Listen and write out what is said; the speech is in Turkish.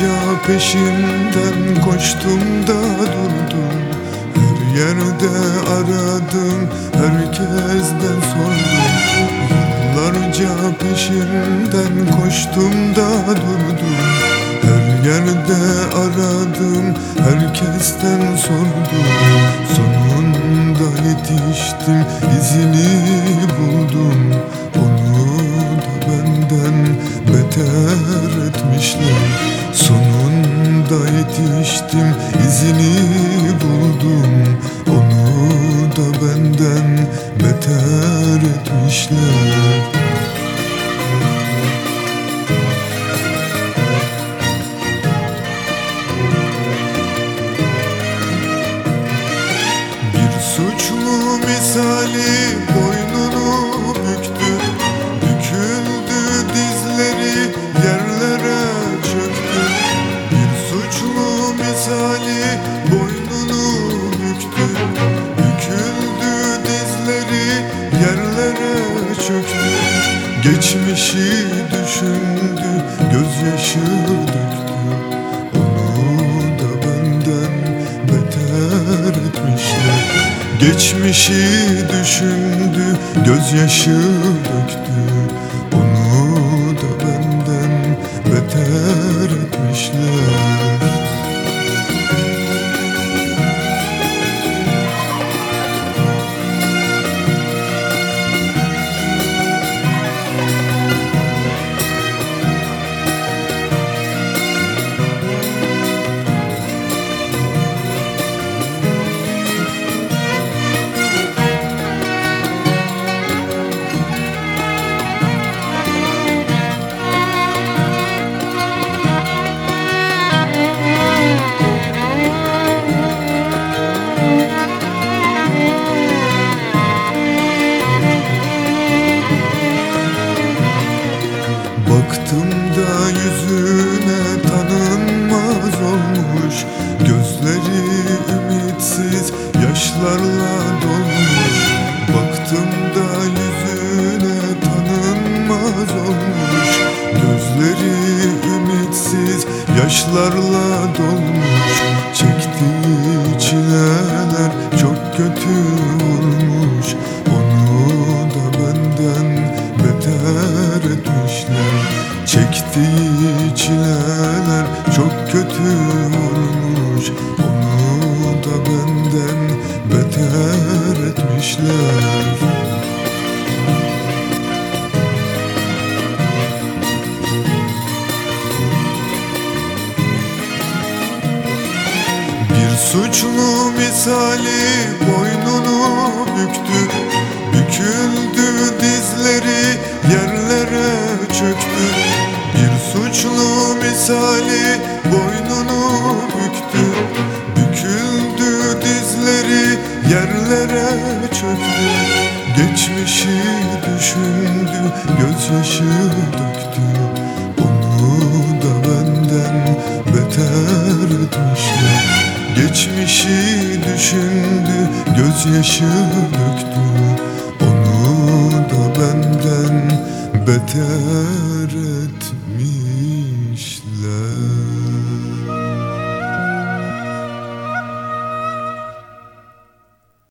Yıllarca peşinden koştum da durdum. Her yerde aradım, herkesten sordum. Yıllarca peşinden koştum da durdum. Her yerde aradım, herkesten sordum. Sonunda yetiştim, izini buldum. Onu da benden beter etmişler Sonunda yetiştim, izini buldum. Onu da benden beter etmişler. Bir suçlu misali Geçmişi düşündü gözyaşı döktü yaşlarla dolmuş Çektiği çileler çok kötü olmuş. Onu da benden beter etmişler. Çektiği çileler çok kötü olmuş. Onu da benden beter etmişler suçlu misali boynunu büktü Büküldü dizleri yerlere çöktü. Bir suçlu misali boynunu büktü Büküldü dizleri yerlere çöktü. Geçmişi düşündü gözyaşı döktü düşündü gözyaşı döktü. Onu da benden beter